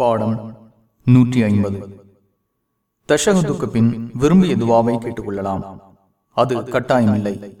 பாடம் நூற்றி ஐம்பது. தஷகத்துக்கு பின் விரும்பிய துவாவை கேட்டுக்கொள்ளலாம். அது கட்டாயமில்லை.